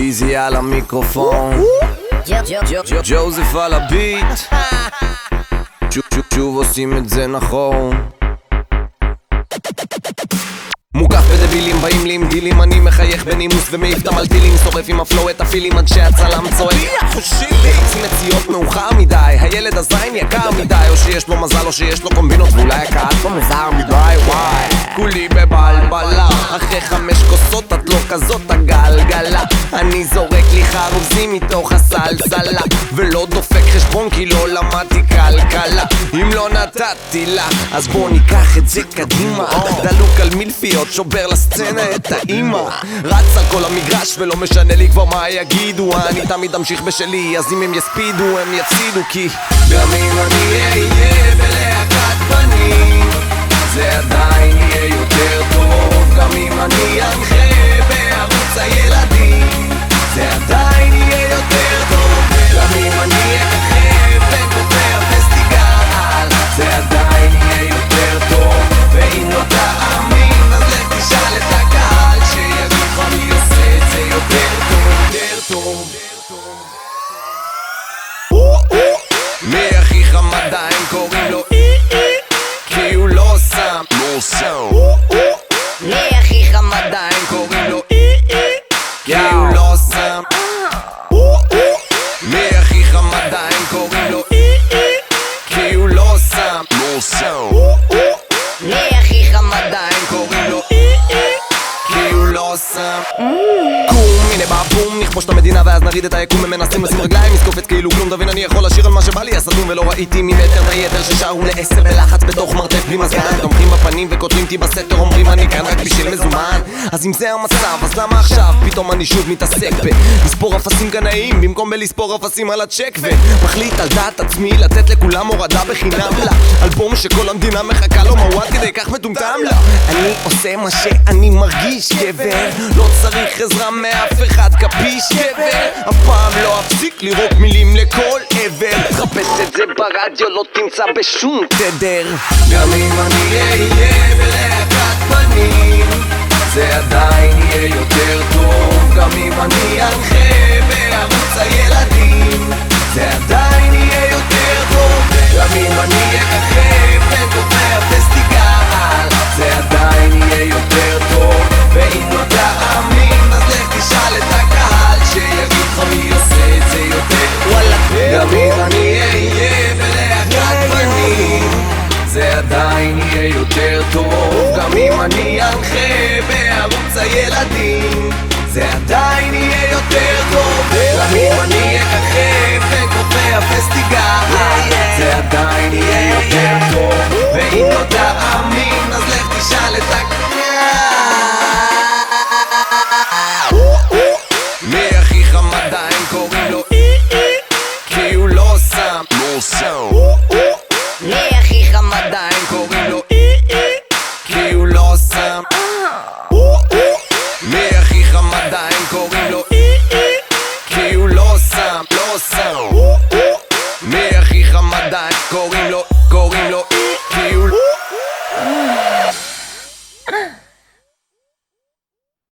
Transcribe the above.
איזי על המיקרופון. ג'וזף על הביט. שוב עושים את זה נכון. מוקף בדבילים, באים לי עם דילים אני מחייך בנימוס ומעיף את המלטילים שורף עם הפלואו את הפילים עד שהצלם צועק. לעיצים מציאות מאוחר מדי הילד הזין יקר מדי או שיש לו מזל או שיש לו קומבינות ואולי הקהל פה מוזר מדי וואי. כולי בבלבלה אחרי חמש כוסות את לא כזאת מתוך הסלסלה. ולא דופק חשבון כי לא למדתי כלכלה. אם לא נתתי לה אז בוא ניקח את זה קדימה. דלוק על מלפיות שובר לסצנה את האימא. רץ על כל המגרש ולא משנה לי כבר מה יגידו. אני תמיד אמשיך בשלי אז אם הם יספידו הם יפסידו כי גם אם אני אהיה בלהקת פנים זה עדיין טוב מי הכי חם עדיין קוראים לו אי אי כי הוא לא שם. לא שם. מי הכי חם עדיין קוראים לו אי אי כי הוא לא שם. מי הכי חם עדיין קוראים לו אי אי כי הוא לא שם. לא שם שם קום, הנה בא בום, נכבוש את המדינה ואז נריד את היקום ומנסים לשים רגליים, לזקוף כאילו כלום. תבין אני יכול לשיר על מה שבא לי הסתום ולא ראיתי ממטר את היתר לעשר בלחץ בתוך מרתף בלי מזגן. תומכים בפנים וכותבים אותי בסתר אומרים אני כאן רק בשביל מזומן. אז אם זה המצב אז למה עכשיו? פתאום אני שוב מתעסק בלספור אפסים קנאים במקום בלספור אפסים על הצ'ק ומחליט על דעת עצמי לתת לכולם הורדה בחינם. לה אלבום שכל המדינה מחכה לו עד כדי כך מטומטם? לה אני עושה מה שאני מרגיש גבר לא צריך עזרה מאף אחד קפיש גבר. אף פעם לא אפסיק לראות מילים לכל עבר. תחפש את זה ברדיו לא תמצא בשום תדר. גם אם אני אהיה בלהקת פנים הכי חם